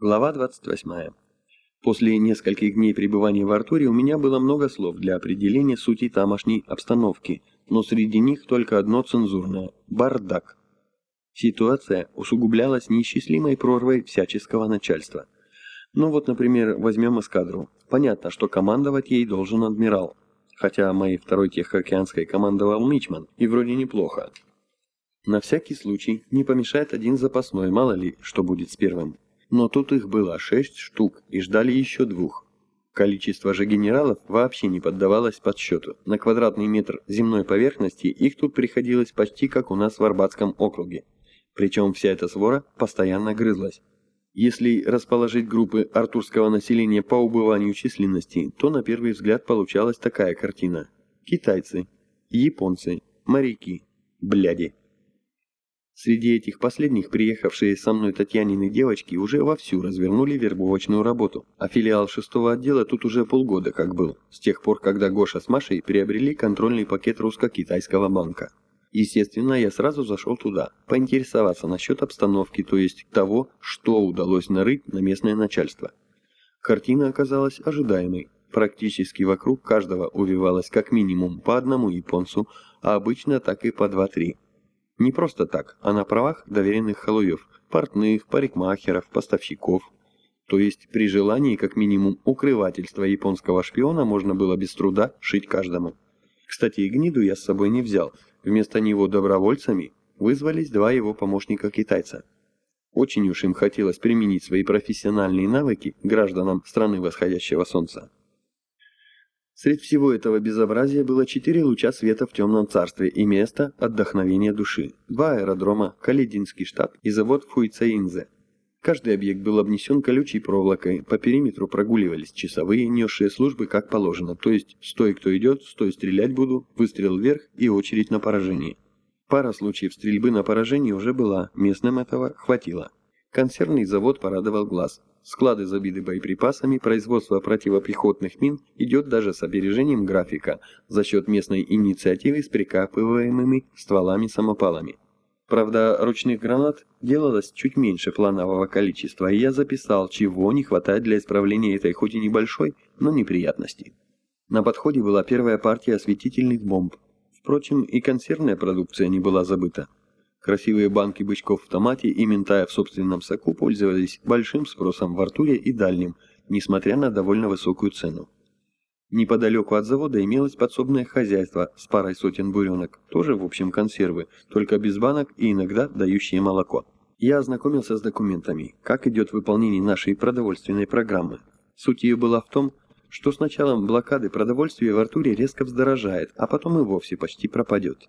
Глава 28. После нескольких дней пребывания в Артуре у меня было много слов для определения сути тамошней обстановки, но среди них только одно цензурное – бардак. Ситуация усугублялась неисчислимой прорвой всяческого начальства. Ну вот, например, возьмем эскадру. Понятно, что командовать ей должен адмирал, хотя моей второй Тихоокеанской командовал Мичман, и вроде неплохо. На всякий случай не помешает один запасной, мало ли, что будет с первым. Но тут их было шесть штук и ждали еще двух. Количество же генералов вообще не поддавалось подсчету. На квадратный метр земной поверхности их тут приходилось почти как у нас в Арбатском округе. Причем вся эта свора постоянно грызлась. Если расположить группы артурского населения по убыванию численности, то на первый взгляд получалась такая картина. Китайцы, японцы, моряки, бляди. Среди этих последних приехавшие со мной Татьянины девочки уже вовсю развернули вербовочную работу, а филиал шестого отдела тут уже полгода как был, с тех пор, когда Гоша с Машей приобрели контрольный пакет русско-китайского банка. Естественно, я сразу зашел туда, поинтересоваться насчет обстановки, то есть того, что удалось нарыть на местное начальство. Картина оказалась ожидаемой. Практически вокруг каждого увивалось как минимум по одному японцу, а обычно так и по два-три. Не просто так, а на правах доверенных халуев, портных, парикмахеров, поставщиков. То есть при желании как минимум укрывательства японского шпиона можно было без труда шить каждому. Кстати, и гниду я с собой не взял. Вместо него добровольцами вызвались два его помощника-китайца. Очень уж им хотелось применить свои профессиональные навыки гражданам страны восходящего солнца. Средь всего этого безобразия было четыре луча света в темном царстве и место отдохновения души. Два аэродрома, Калединский штаб и завод в Хуйцаинзе. Каждый объект был обнесен колючей проволокой, по периметру прогуливались часовые, несшие службы как положено, то есть «стой, кто идет, стой, стрелять буду», выстрел вверх и очередь на поражение. Пара случаев стрельбы на поражение уже была, местным этого хватило. Консервный завод порадовал глаз. Склады забиты боеприпасами, производство противопехотных мин идет даже с опережением графика за счет местной инициативы с прикапываемыми стволами-самопалами. Правда, ручных гранат делалось чуть меньше планового количества, и я записал, чего не хватает для исправления этой хоть и небольшой, но неприятности. На подходе была первая партия осветительных бомб. Впрочем, и консервная продукция не была забыта. Красивые банки бычков в томате и ментая в собственном соку пользовались большим спросом в Артуре и Дальнем, несмотря на довольно высокую цену. Неподалеку от завода имелось подсобное хозяйство с парой сотен буренок, тоже в общем консервы, только без банок и иногда дающие молоко. Я ознакомился с документами, как идет выполнение нашей продовольственной программы. Суть ее была в том, что с началом блокады продовольствие в Артуре резко вздорожает, а потом и вовсе почти пропадет.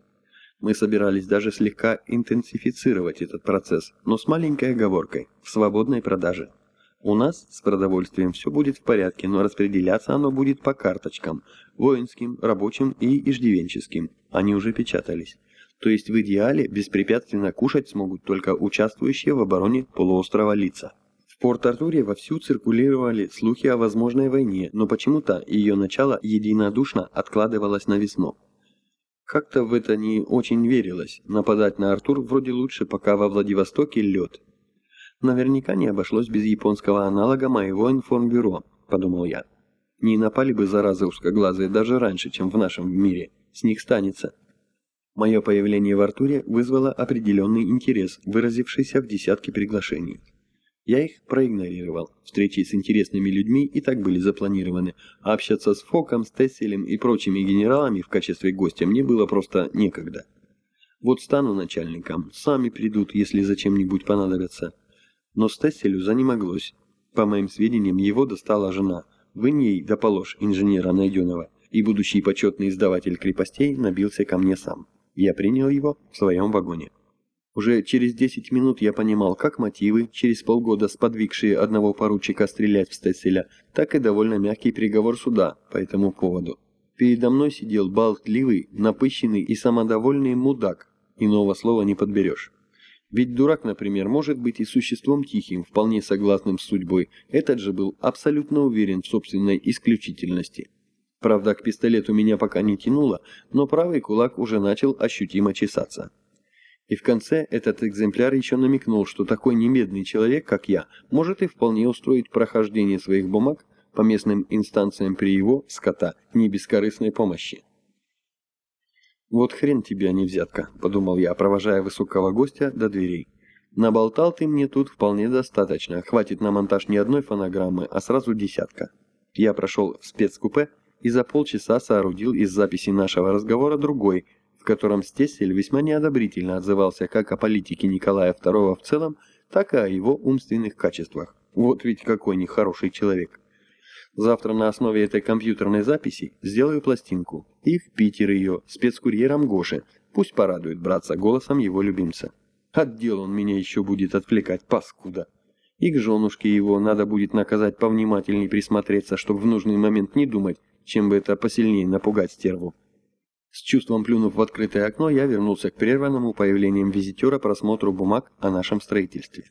Мы собирались даже слегка интенсифицировать этот процесс, но с маленькой оговоркой – в свободной продаже. У нас с продовольствием все будет в порядке, но распределяться оно будет по карточкам – воинским, рабочим и иждивенческим. Они уже печатались. То есть в идеале беспрепятственно кушать смогут только участвующие в обороне полуострова лица. В Порт-Артуре вовсю циркулировали слухи о возможной войне, но почему-то ее начало единодушно откладывалось на весну. Как-то в это не очень верилось. Нападать на Артур вроде лучше, пока во Владивостоке лед. Наверняка не обошлось без японского аналога моего информбюро, подумал я. Не напали бы заразы узкоглазые даже раньше, чем в нашем мире. С них станется. Мое появление в Артуре вызвало определенный интерес, выразившийся в десятке приглашений. Я их проигнорировал. Встречи с интересными людьми и так были запланированы, а общаться с Фоком, Стесселем и прочими генералами в качестве гостя мне было просто некогда. Вот стану начальником, сами придут, если зачем-нибудь понадобятся. Но Стесселю занемоглось. По моим сведениям, его достала жена. Вынь ей да положь инженера Найденова, и будущий почетный издаватель крепостей набился ко мне сам. Я принял его в своем вагоне. Уже через 10 минут я понимал как мотивы, через полгода сподвигшие одного поручика стрелять в Стесселя, так и довольно мягкий приговор суда по этому поводу. Передо мной сидел болтливый, напыщенный и самодовольный мудак, иного слова не подберешь. Ведь дурак, например, может быть и существом тихим, вполне согласным с судьбой. Этот же был абсолютно уверен в собственной исключительности. Правда, к пистолету меня пока не тянуло, но правый кулак уже начал ощутимо чесаться. И в конце этот экземпляр еще намекнул, что такой немедный человек, как я, может и вполне устроить прохождение своих бумаг по местным инстанциям при его, скота, не бескорыстной помощи. «Вот хрен тебе, а не взятка», — подумал я, провожая высокого гостя до дверей. «Наболтал ты мне тут вполне достаточно, хватит на монтаж не одной фонограммы, а сразу десятка». Я прошел в спецкупе и за полчаса соорудил из записи нашего разговора другой, в котором Стессель весьма неодобрительно отзывался как о политике Николая II в целом, так и о его умственных качествах. Вот ведь какой нехороший человек. Завтра на основе этой компьютерной записи сделаю пластинку. И в Питер ее, спецкурьером Гоши. Пусть порадует братца голосом его любимца. Отдел он меня еще будет отвлекать, паскуда. И к женушке его надо будет наказать повнимательней присмотреться, чтобы в нужный момент не думать, чем бы это посильнее напугать стерву. С чувством плюнув в открытое окно, я вернулся к прерванному появлением визитера просмотру бумаг о нашем строительстве.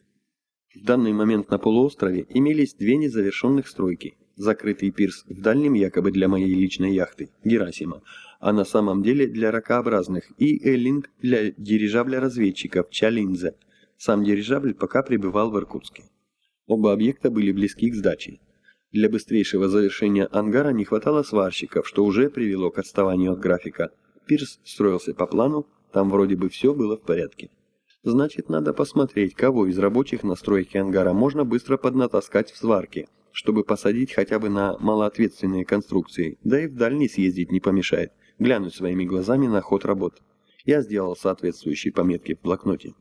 В данный момент на полуострове имелись две незавершенных стройки. Закрытый пирс в дальнем якобы для моей личной яхты, Герасима, а на самом деле для ракообразных, и Эллинг для дирижабля-разведчиков Чалинзе. Сам дирижабль пока пребывал в Иркутске. Оба объекта были близки к сдаче. Для быстрейшего завершения ангара не хватало сварщиков, что уже привело к отставанию от графика. Пирс строился по плану, там вроде бы все было в порядке. Значит, надо посмотреть, кого из рабочих на стройке ангара можно быстро поднатаскать в сварке, чтобы посадить хотя бы на малоответственные конструкции, да и в дальний съездить не помешает, глянуть своими глазами на ход работ. Я сделал соответствующие пометки в блокноте.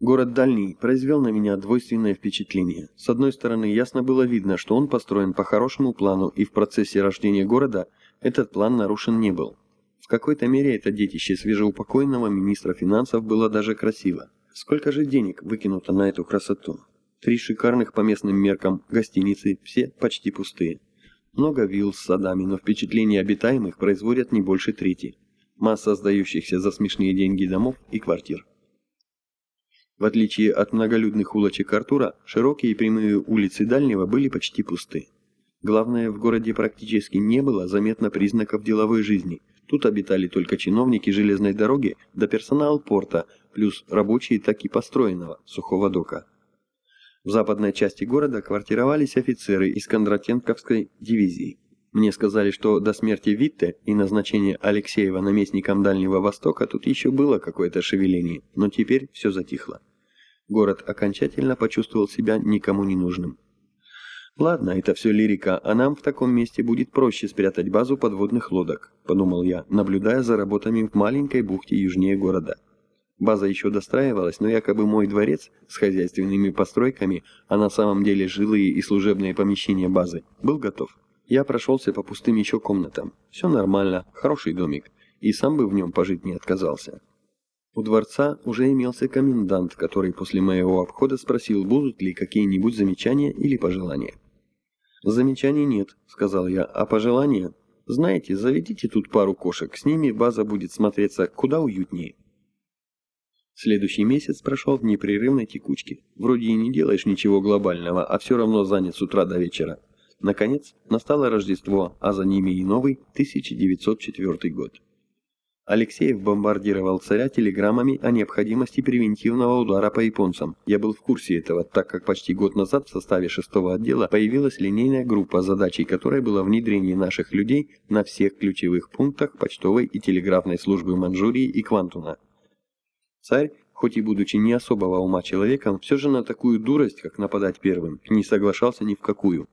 Город Дальний произвел на меня двойственное впечатление. С одной стороны, ясно было видно, что он построен по хорошему плану, и в процессе рождения города этот план нарушен не был. В какой-то мере это детище свежеупокойного министра финансов было даже красиво. Сколько же денег выкинуто на эту красоту? Три шикарных по местным меркам гостиницы, все почти пустые. Много вилл с садами, но впечатление обитаемых производят не больше трети. Масса сдающихся за смешные деньги домов и квартир. В отличие от многолюдных улочек Артура, широкие и прямые улицы Дальнего были почти пусты. Главное, в городе практически не было заметно признаков деловой жизни. Тут обитали только чиновники железной дороги да персонал порта, плюс рабочие так и построенного сухого дока. В западной части города квартировались офицеры из Кондратенковской дивизии. Мне сказали, что до смерти Витте и назначения Алексеева наместником Дальнего Востока тут еще было какое-то шевеление, но теперь все затихло. Город окончательно почувствовал себя никому не нужным. «Ладно, это все лирика, а нам в таком месте будет проще спрятать базу подводных лодок», – подумал я, наблюдая за работами в маленькой бухте южнее города. База еще достраивалась, но якобы мой дворец с хозяйственными постройками, а на самом деле жилые и служебные помещения базы, был готов. Я прошелся по пустым еще комнатам. Все нормально, хороший домик, и сам бы в нем пожить не отказался. У дворца уже имелся комендант, который после моего обхода спросил, будут ли какие-нибудь замечания или пожелания. «Замечаний нет», — сказал я, — «а пожелания? Знаете, заведите тут пару кошек, с ними база будет смотреться куда уютнее». Следующий месяц прошел в непрерывной текучке. Вроде и не делаешь ничего глобального, а все равно занят с утра до вечера. Наконец, настало Рождество, а за ними и новый 1904 год. Алексеев бомбардировал царя телеграммами о необходимости превентивного удара по японцам. Я был в курсе этого, так как почти год назад в составе шестого отдела появилась линейная группа, задачей которой было внедрение наших людей на всех ключевых пунктах почтовой и телеграфной службы Манчжурии и Квантуна. Царь, хоть и будучи не особого ума человеком, все же на такую дурость, как нападать первым, не соглашался ни в какую.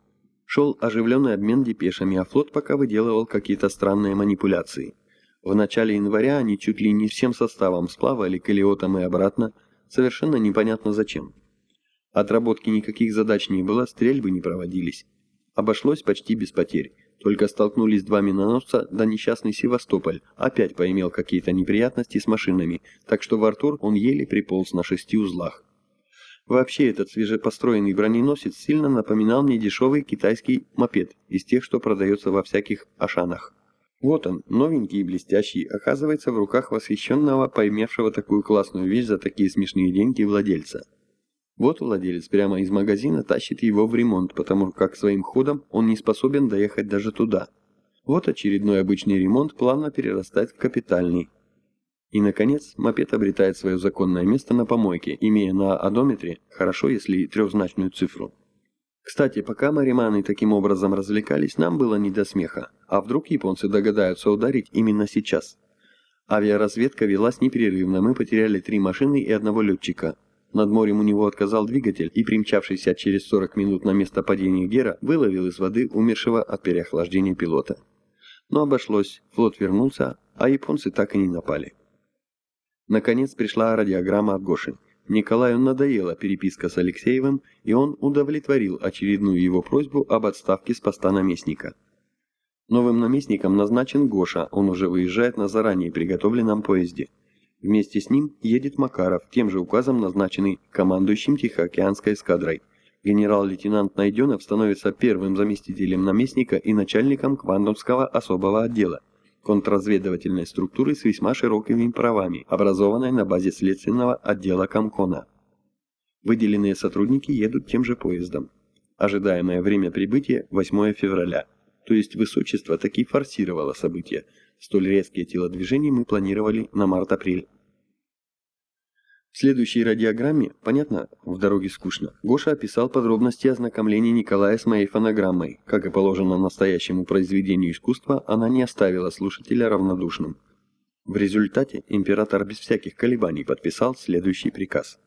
Шел оживленный обмен депешами, а флот пока выделывал какие-то странные манипуляции. В начале января они чуть ли не всем составом сплавали к Элиотам и обратно, совершенно непонятно зачем. Отработки никаких задач не было, стрельбы не проводились. Обошлось почти без потерь. Только столкнулись два миноносца, да несчастный Севастополь опять поимел какие-то неприятности с машинами, так что в Артур он еле приполз на шести узлах. Вообще этот свежепостроенный броненосец сильно напоминал мне дешевый китайский мопед из тех, что продается во всяких ашанах. Вот он, новенький и блестящий, оказывается в руках восхищенного, поймевшего такую классную вещь за такие смешные деньги владельца. Вот владелец прямо из магазина тащит его в ремонт, потому как своим ходом он не способен доехать даже туда. Вот очередной обычный ремонт плавно перерастает в капитальный. И, наконец, мопед обретает свое законное место на помойке, имея на одометре, хорошо если трехзначную цифру. Кстати, пока мариманы таким образом развлекались, нам было не до смеха. А вдруг японцы догадаются ударить именно сейчас? Авиаразведка велась непрерывно, мы потеряли три машины и одного летчика. Над морем у него отказал двигатель, и примчавшийся через 40 минут на место падения Гера выловил из воды умершего от переохлаждения пилота. Но обошлось, флот вернулся, а японцы так и не напали. Наконец пришла радиограмма от Гоши. Николаю надоела переписка с Алексеевым, и он удовлетворил очередную его просьбу об отставке с поста наместника. Новым наместником назначен Гоша, он уже выезжает на заранее приготовленном поезде. Вместе с ним едет Макаров, тем же указом назначенный командующим Тихоокеанской эскадрой. Генерал-лейтенант Найденов становится первым заместителем наместника и начальником Квантовского особого отдела, контрразведывательной структуры с весьма широкими правами, образованной на базе следственного отдела Комкона. Выделенные сотрудники едут тем же поездом. Ожидаемое время прибытия 8 февраля – то есть высочество таки форсировало события. Столь резкие телодвижения мы планировали на март-апрель. В следующей радиограмме, понятно, в дороге скучно, Гоша описал подробности ознакомления Николая с моей фонограммой. Как и положено настоящему произведению искусства, она не оставила слушателя равнодушным. В результате император без всяких колебаний подписал следующий приказ.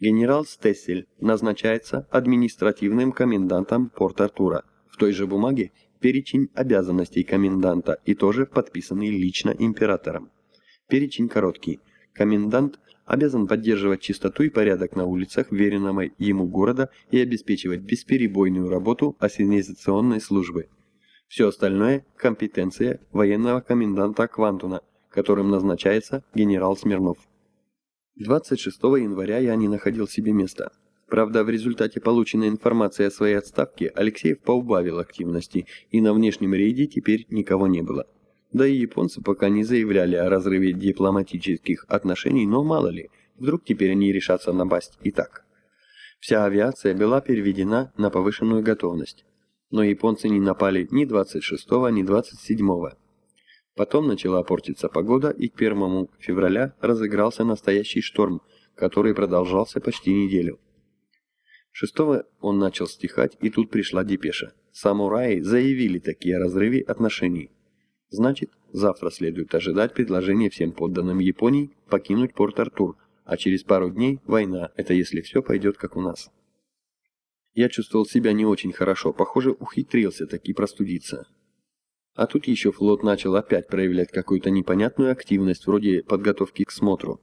Генерал Стессель назначается административным комендантом Порт-Артура. В той же бумаге перечень обязанностей коменданта и тоже подписанный лично императором. Перечень короткий. Комендант обязан поддерживать чистоту и порядок на улицах веренного ему города и обеспечивать бесперебойную работу ассенизационной службы. Все остальное – компетенция военного коменданта Квантуна, которым назначается генерал Смирнов. 26 января я не находил себе места. Правда, в результате полученной информации о своей отставке Алексеев поубавил активности, и на внешнем рейде теперь никого не было. Да и японцы пока не заявляли о разрыве дипломатических отношений, но мало ли, вдруг теперь они решатся напасть и так. Вся авиация была переведена на повышенную готовность. Но японцы не напали ни 26-го, ни 27-го. Потом начала портиться погода, и к 1 февраля разыгрался настоящий шторм, который продолжался почти неделю. Шестого он начал стихать, и тут пришла депеша. Самураи заявили такие разрывы отношений. Значит, завтра следует ожидать предложения всем подданным Японии покинуть Порт-Артур, а через пару дней война, это если все пойдет как у нас. Я чувствовал себя не очень хорошо, похоже, ухитрился таки простудиться. А тут еще флот начал опять проявлять какую-то непонятную активность, вроде подготовки к смотру.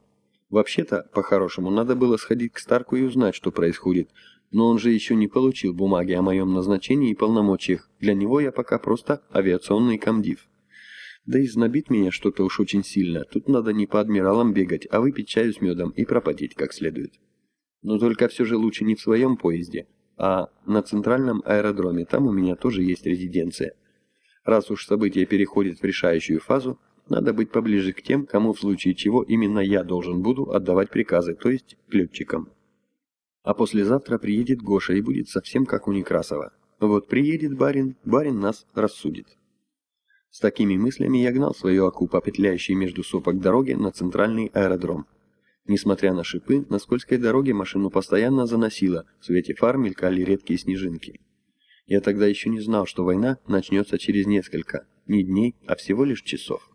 Вообще-то, по-хорошему, надо было сходить к Старку и узнать, что происходит, но он же еще не получил бумаги о моем назначении и полномочиях. Для него я пока просто авиационный комдив. Да и знобит меня что-то уж очень сильно. Тут надо не по адмиралам бегать, а выпить чаю с медом и пропотеть как следует. Но только все же лучше не в своем поезде, а на центральном аэродроме. Там у меня тоже есть резиденция. Раз уж событие переходит в решающую фазу, надо быть поближе к тем, кому в случае чего именно я должен буду отдавать приказы, то есть к летчикам. А послезавтра приедет Гоша и будет совсем как у Некрасова. Вот приедет барин, барин нас рассудит. С такими мыслями я гнал свою аку по петляющей между сопок дороги на центральный аэродром. Несмотря на шипы, на скользкой дороге машину постоянно заносило, в свете фар мелькали редкие снежинки. Я тогда еще не знал, что война начнется через несколько, не дней, а всего лишь часов.